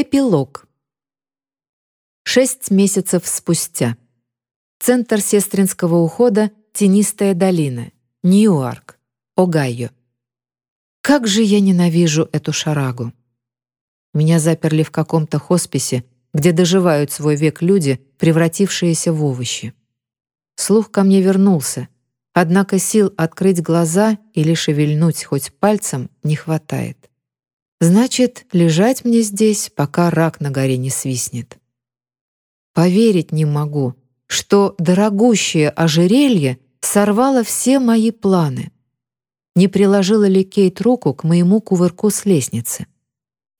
Эпилог. Шесть месяцев спустя. Центр сестринского ухода «Тенистая долина», Ньюарк, Огайо. Как же я ненавижу эту шарагу. Меня заперли в каком-то хосписе, где доживают свой век люди, превратившиеся в овощи. Слух ко мне вернулся, однако сил открыть глаза или шевельнуть хоть пальцем не хватает. Значит, лежать мне здесь, пока рак на горе не свистнет. Поверить не могу, что дорогущее ожерелье сорвало все мои планы. Не приложила ли Кейт руку к моему кувырку с лестницы?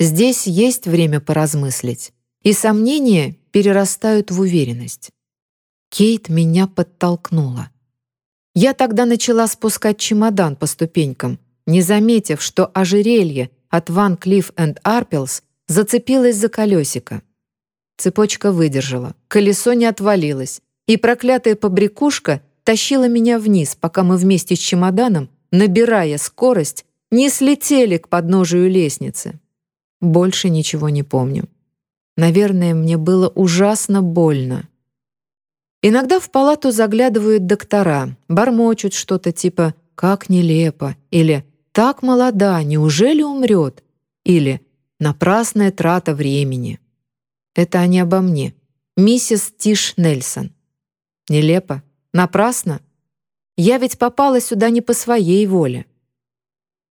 Здесь есть время поразмыслить, и сомнения перерастают в уверенность. Кейт меня подтолкнула. Я тогда начала спускать чемодан по ступенькам, не заметив, что ожерелье от Ван Клифф энд Арпелс зацепилась за колесико. Цепочка выдержала, колесо не отвалилось, и проклятая побрякушка тащила меня вниз, пока мы вместе с чемоданом, набирая скорость, не слетели к подножию лестницы. Больше ничего не помню. Наверное, мне было ужасно больно. Иногда в палату заглядывают доктора, бормочут что-то типа «как нелепо» или так молода, неужели умрет? Или напрасная трата времени. Это они обо мне. Миссис Тиш Нельсон. Нелепо. Напрасно. Я ведь попала сюда не по своей воле.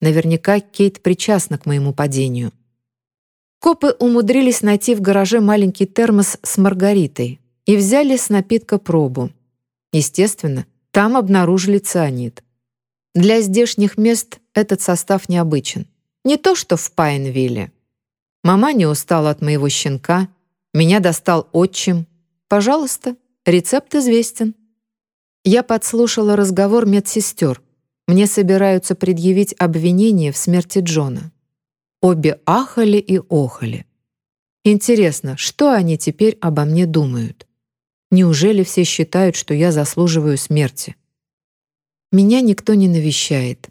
Наверняка Кейт причастна к моему падению. Копы умудрились найти в гараже маленький термос с маргаритой и взяли с напитка пробу. Естественно, там обнаружили цианид. Для здешних мест этот состав необычен. Не то что в Пайнвилле. Мама не устала от моего щенка, меня достал отчим. Пожалуйста, рецепт известен. Я подслушала разговор медсестер. Мне собираются предъявить обвинение в смерти Джона. Обе ахали и охали. Интересно, что они теперь обо мне думают? Неужели все считают, что я заслуживаю смерти? Меня никто не навещает.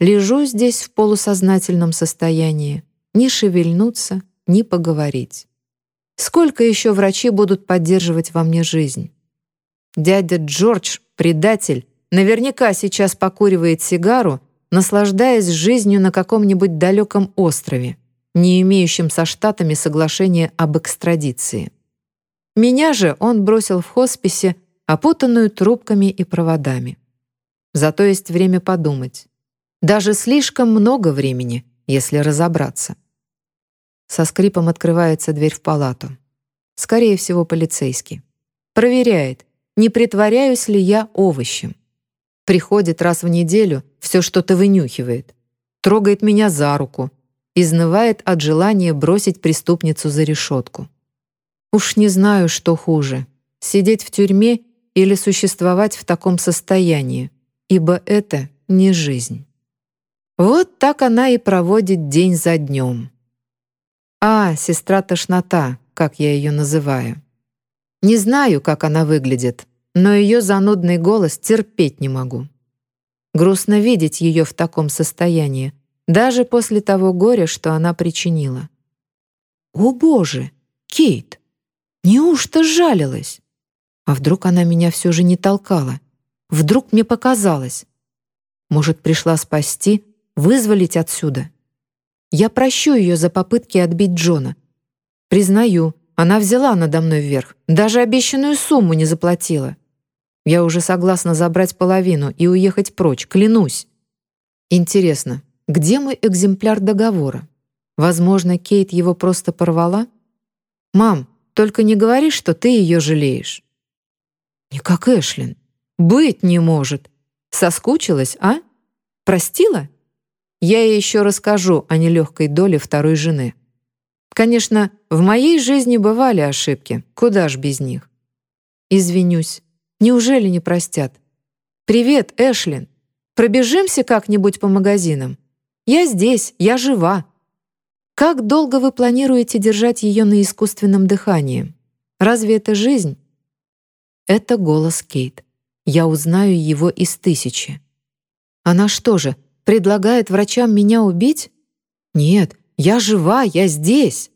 Лежу здесь в полусознательном состоянии, ни шевельнуться, ни поговорить. Сколько еще врачи будут поддерживать во мне жизнь? Дядя Джордж, предатель, наверняка сейчас покуривает сигару, наслаждаясь жизнью на каком-нибудь далеком острове, не имеющем со Штатами соглашения об экстрадиции. Меня же он бросил в хосписе, опутанную трубками и проводами. Зато есть время подумать. Даже слишком много времени, если разобраться. Со скрипом открывается дверь в палату. Скорее всего, полицейский. Проверяет, не притворяюсь ли я овощем. Приходит раз в неделю, все что-то вынюхивает. Трогает меня за руку. Изнывает от желания бросить преступницу за решетку. Уж не знаю, что хуже — сидеть в тюрьме или существовать в таком состоянии, ибо это не жизнь. Вот так она и проводит день за днем. А, сестра тошнота, как я ее называю. Не знаю, как она выглядит, но ее занудный голос терпеть не могу. Грустно видеть ее в таком состоянии, даже после того горя, что она причинила. «О, Боже! Кейт! Неужто жалилась? А вдруг она меня все же не толкала? Вдруг мне показалось. Может, пришла спасти, вызволить отсюда. Я прощу ее за попытки отбить Джона. Признаю, она взяла надо мной вверх, даже обещанную сумму не заплатила. Я уже согласна забрать половину и уехать прочь, клянусь. Интересно, где мой экземпляр договора? Возможно, Кейт его просто порвала? «Мам, только не говори, что ты ее жалеешь». «Не как Эшлин. Быть не может. Соскучилась, а? Простила? Я ей еще расскажу о нелегкой доле второй жены. Конечно, в моей жизни бывали ошибки, куда ж без них. Извинюсь. Неужели не простят? «Привет, Эшлин. Пробежимся как-нибудь по магазинам? Я здесь, я жива». Как долго вы планируете держать ее на искусственном дыхании? Разве это жизнь? Это голос Кейт. Я узнаю его из тысячи. Она что же, предлагает врачам меня убить? Нет, я жива, я здесь.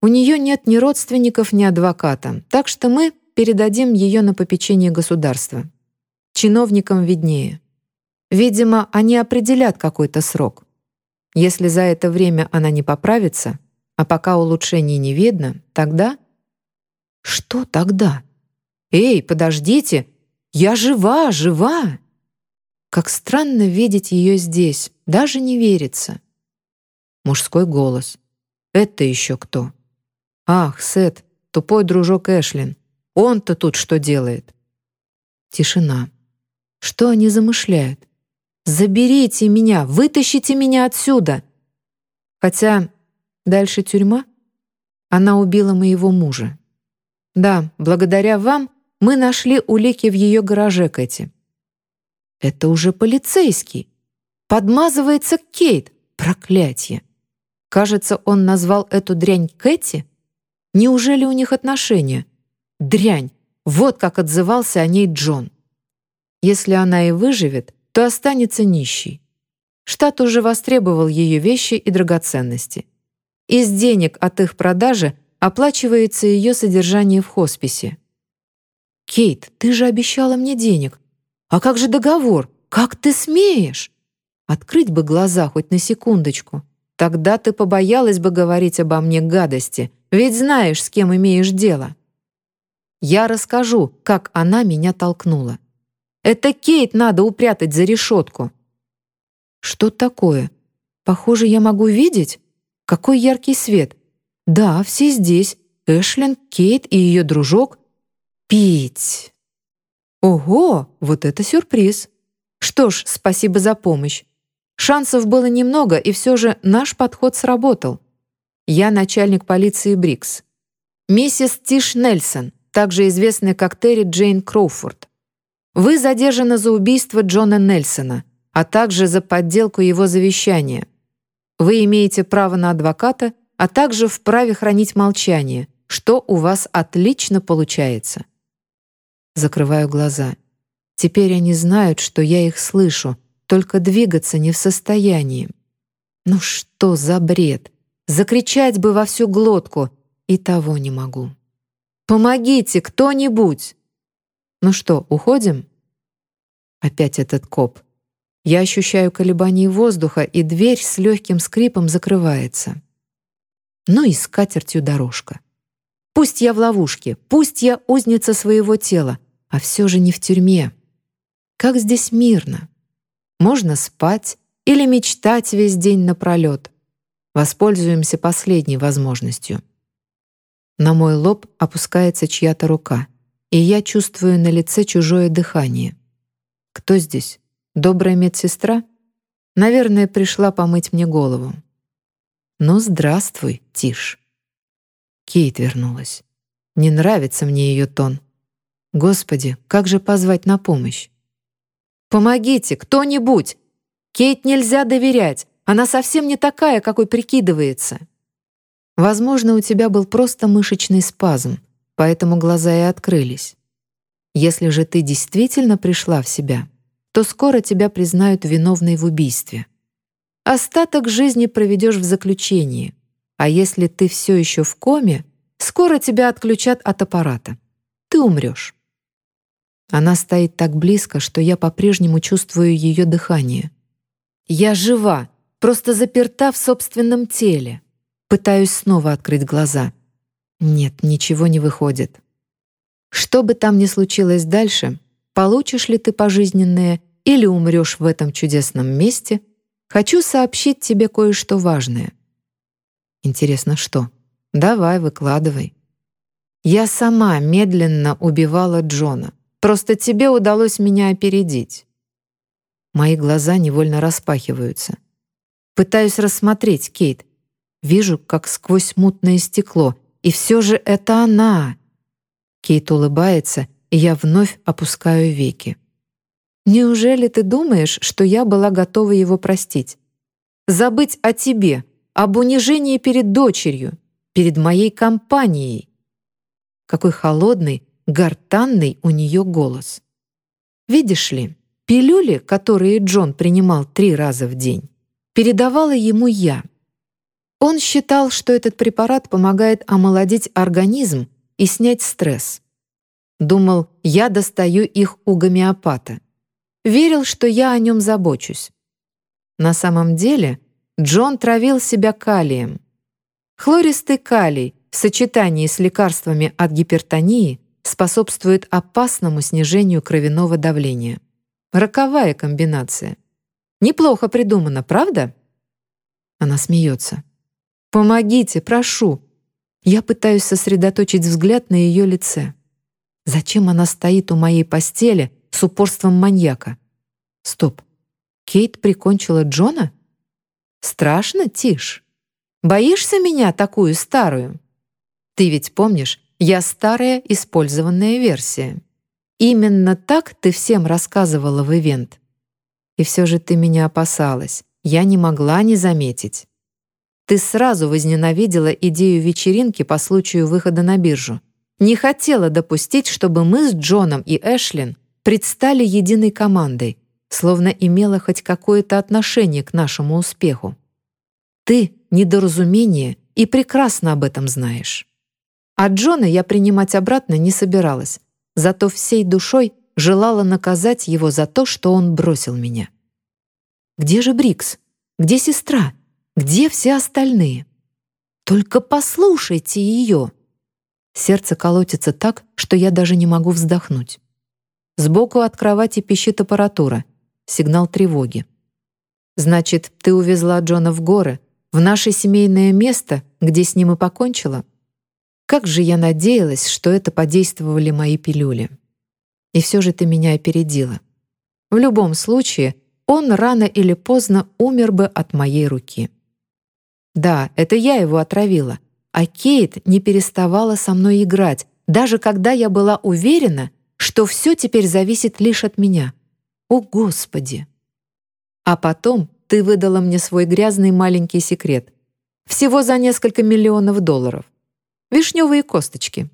У нее нет ни родственников, ни адвоката, так что мы передадим ее на попечение государства. Чиновникам виднее. Видимо, они определят какой-то срок. Если за это время она не поправится, а пока улучшений не видно, тогда... Что тогда? Эй, подождите! Я жива, жива! Как странно видеть ее здесь, даже не верится. Мужской голос. Это еще кто? Ах, Сет, тупой дружок Эшлин. Он-то тут что делает? Тишина. Что они замышляют? Заберите меня, вытащите меня отсюда. Хотя дальше тюрьма. Она убила моего мужа. Да, благодаря вам мы нашли улики в ее гараже, Кэти. Это уже полицейский. Подмазывается Кейт. Проклятье. Кажется, он назвал эту дрянь Кэти. Неужели у них отношения? Дрянь. Вот как отзывался о ней Джон. Если она и выживет, то останется нищей. Штат уже востребовал ее вещи и драгоценности. Из денег от их продажи оплачивается ее содержание в хосписе. «Кейт, ты же обещала мне денег. А как же договор? Как ты смеешь?» Открыть бы глаза хоть на секундочку. Тогда ты побоялась бы говорить обо мне гадости, ведь знаешь, с кем имеешь дело. Я расскажу, как она меня толкнула. Это Кейт надо упрятать за решетку. Что такое? Похоже, я могу видеть? Какой яркий свет. Да, все здесь. Эшлин, Кейт и ее дружок. Пить. Ого, вот это сюрприз. Что ж, спасибо за помощь. Шансов было немного, и все же наш подход сработал. Я начальник полиции Брикс. Миссис Тиш Нельсон, также известная как Терри Джейн Кроуфорд. Вы задержаны за убийство Джона Нельсона, а также за подделку его завещания. Вы имеете право на адвоката, а также вправе хранить молчание, что у вас отлично получается. Закрываю глаза. Теперь они знают, что я их слышу, только двигаться не в состоянии. Ну что за бред? Закричать бы во всю глотку, и того не могу. «Помогите, кто-нибудь!» «Ну что, уходим?» Опять этот коп. Я ощущаю колебания воздуха, и дверь с легким скрипом закрывается. Ну и с катертью дорожка. Пусть я в ловушке, пусть я узница своего тела, а все же не в тюрьме. Как здесь мирно. Можно спать или мечтать весь день напролет. Воспользуемся последней возможностью. На мой лоб опускается чья-то рука, и я чувствую на лице чужое дыхание. Кто здесь? Добрая медсестра? Наверное, пришла помыть мне голову. Ну, здравствуй, Тиш. Кейт вернулась. Не нравится мне ее тон. Господи, как же позвать на помощь? «Помогите, кто-нибудь! Кейт нельзя доверять, она совсем не такая, какой прикидывается». Возможно, у тебя был просто мышечный спазм, поэтому глаза и открылись. Если же ты действительно пришла в себя, то скоро тебя признают виновной в убийстве. Остаток жизни проведешь в заключении, а если ты все еще в коме, скоро тебя отключат от аппарата. Ты умрешь. Она стоит так близко, что я по-прежнему чувствую ее дыхание. Я жива, просто заперта в собственном теле. Пытаюсь снова открыть глаза. Нет, ничего не выходит. Что бы там ни случилось дальше, получишь ли ты пожизненное или умрешь в этом чудесном месте, хочу сообщить тебе кое-что важное. Интересно, что? Давай, выкладывай. Я сама медленно убивала Джона. Просто тебе удалось меня опередить». Мои глаза невольно распахиваются. Пытаюсь рассмотреть Кейт. Вижу, как сквозь мутное стекло. И все же это она. Кейт улыбается, и я вновь опускаю веки. «Неужели ты думаешь, что я была готова его простить? Забыть о тебе, об унижении перед дочерью, перед моей компанией?» Какой холодный, гортанный у нее голос. Видишь ли, пилюли, которые Джон принимал три раза в день, передавала ему я. Он считал, что этот препарат помогает омолодить организм и снять стресс. Думал, я достаю их у гомеопата. Верил, что я о нем забочусь. На самом деле Джон травил себя калием. Хлористый калий в сочетании с лекарствами от гипертонии способствует опасному снижению кровяного давления. Роковая комбинация. Неплохо придумано, правда? Она смеется. «Помогите, прошу!» Я пытаюсь сосредоточить взгляд на ее лице. Зачем она стоит у моей постели с упорством маньяка? Стоп. Кейт прикончила Джона? Страшно, Тиш? Боишься меня, такую старую? Ты ведь помнишь, я старая использованная версия. Именно так ты всем рассказывала в ивент. И все же ты меня опасалась. Я не могла не заметить. Ты сразу возненавидела идею вечеринки по случаю выхода на биржу. Не хотела допустить, чтобы мы с Джоном и Эшлин предстали единой командой, словно имела хоть какое-то отношение к нашему успеху. Ты — недоразумение и прекрасно об этом знаешь. А Джона я принимать обратно не собиралась, зато всей душой желала наказать его за то, что он бросил меня. Где же Брикс? Где сестра? Где все остальные? Только послушайте ее. Сердце колотится так, что я даже не могу вздохнуть. Сбоку от кровати пищит аппаратура. Сигнал тревоги. «Значит, ты увезла Джона в горы, в наше семейное место, где с ним и покончила?» Как же я надеялась, что это подействовали мои пилюли. И все же ты меня опередила. В любом случае, он рано или поздно умер бы от моей руки. Да, это я его отравила, а Кейт не переставала со мной играть, даже когда я была уверена, что все теперь зависит лишь от меня. О, Господи! А потом ты выдала мне свой грязный маленький секрет. Всего за несколько миллионов долларов. Вишневые косточки.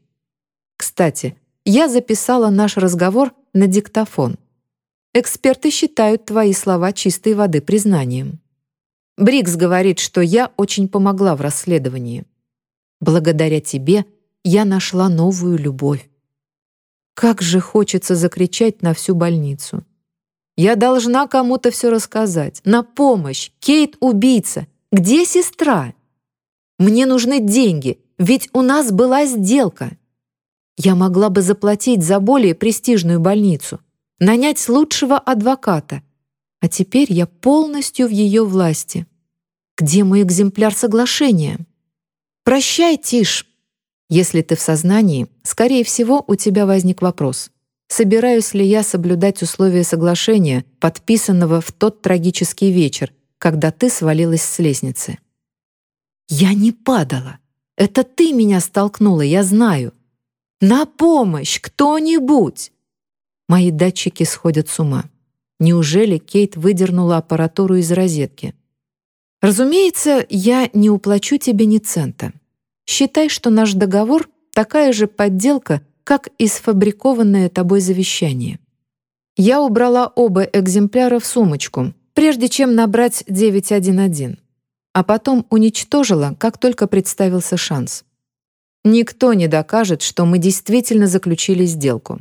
Кстати, я записала наш разговор на диктофон. Эксперты считают твои слова чистой воды признанием. Брикс говорит, что я очень помогла в расследовании. Благодаря тебе я нашла новую любовь. Как же хочется закричать на всю больницу. Я должна кому-то все рассказать. На помощь! Кейт — убийца! Где сестра? Мне нужны деньги, ведь у нас была сделка. Я могла бы заплатить за более престижную больницу, нанять лучшего адвоката. А теперь я полностью в ее власти. Где мой экземпляр соглашения? Прощай, Тиш. Если ты в сознании, скорее всего, у тебя возник вопрос. Собираюсь ли я соблюдать условия соглашения, подписанного в тот трагический вечер, когда ты свалилась с лестницы? Я не падала. Это ты меня столкнула, я знаю. На помощь, кто-нибудь! Мои датчики сходят с ума. Неужели Кейт выдернула аппаратуру из розетки? Разумеется, я не уплачу тебе ни цента. Считай, что наш договор — такая же подделка, как и сфабрикованное тобой завещание. Я убрала оба экземпляра в сумочку, прежде чем набрать 911 а потом уничтожила, как только представился шанс. Никто не докажет, что мы действительно заключили сделку.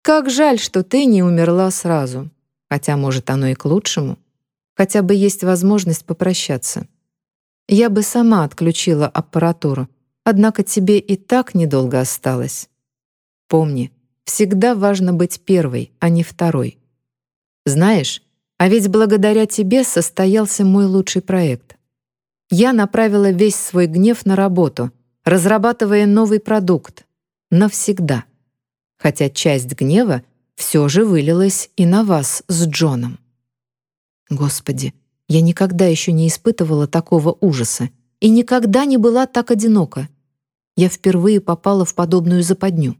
Как жаль, что ты не умерла сразу. Хотя, может, оно и к лучшему. Хотя бы есть возможность попрощаться. Я бы сама отключила аппаратуру, однако тебе и так недолго осталось. Помни, всегда важно быть первой, а не второй. Знаешь, а ведь благодаря тебе состоялся мой лучший проект я направила весь свой гнев на работу, разрабатывая новый продукт. Навсегда. Хотя часть гнева все же вылилась и на вас с Джоном. Господи, я никогда еще не испытывала такого ужаса и никогда не была так одинока. Я впервые попала в подобную западню.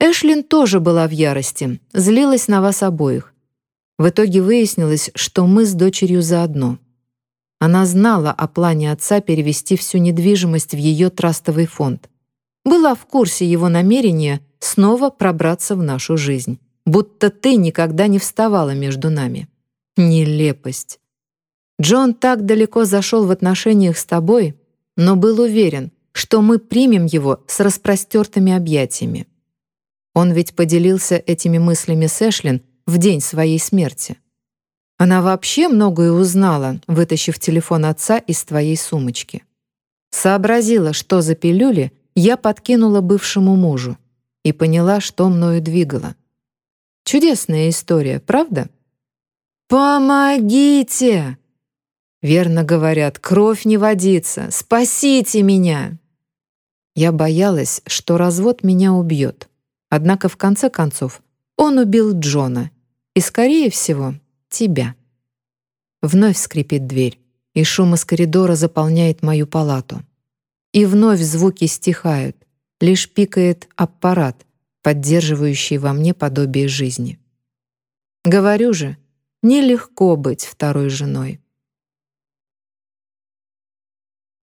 Эшлин тоже была в ярости, злилась на вас обоих. В итоге выяснилось, что мы с дочерью заодно — она знала о плане отца перевести всю недвижимость в ее трастовый фонд. Была в курсе его намерения снова пробраться в нашу жизнь. Будто ты никогда не вставала между нами. Нелепость. Джон так далеко зашел в отношениях с тобой, но был уверен, что мы примем его с распростертыми объятиями. Он ведь поделился этими мыслями с Эшлин в день своей смерти. Она вообще многое узнала, вытащив телефон отца из твоей сумочки. Сообразила, что за пилюли я подкинула бывшему мужу, и поняла, что мною двигало. Чудесная история, правда? «Помогите!» Верно говорят, кровь не водится. Спасите меня! Я боялась, что развод меня убьет. Однако в конце концов он убил Джона и, скорее всего, тебя. Вновь скрипит дверь, и шум из коридора заполняет мою палату. И вновь звуки стихают, лишь пикает аппарат, поддерживающий во мне подобие жизни. Говорю же, нелегко быть второй женой.